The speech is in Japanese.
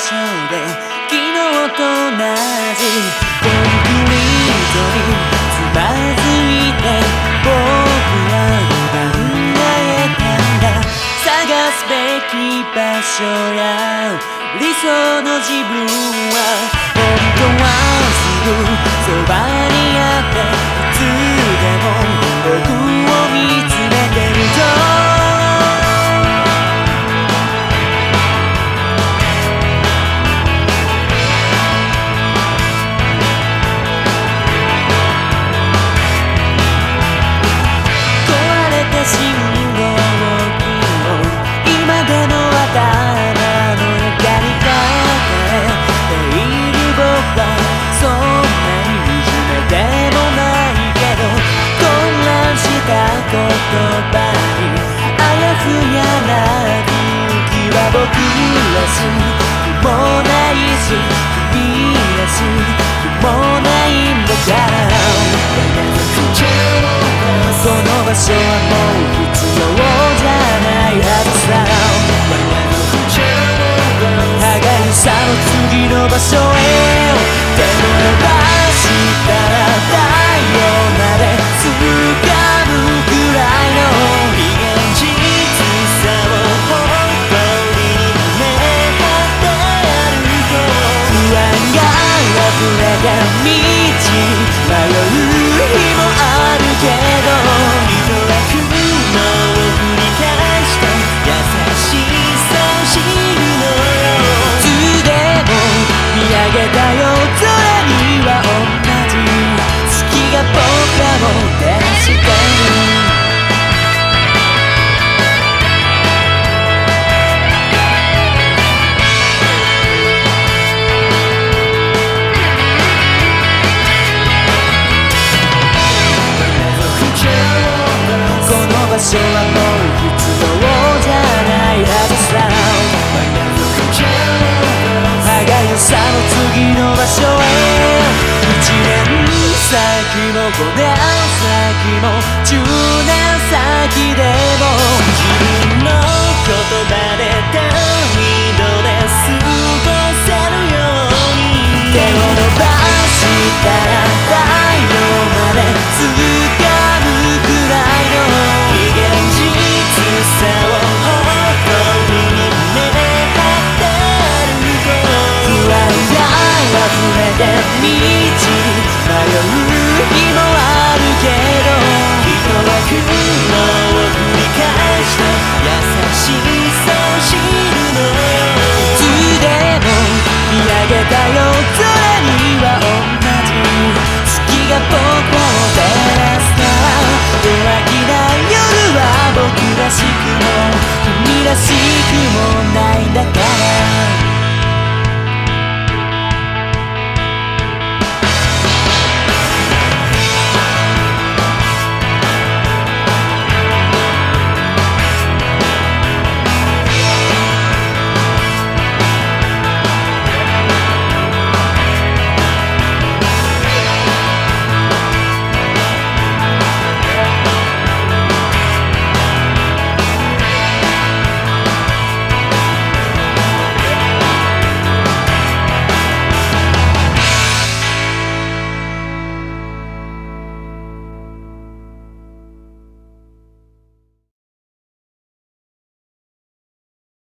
所で昨日と同じコンクリートにつまずいて僕は考えたんだ探すべき場所や理想の自分は僕らしくもないし君らしくもないんだから。この場所はもう先も5年先も10年先でも自分の言葉で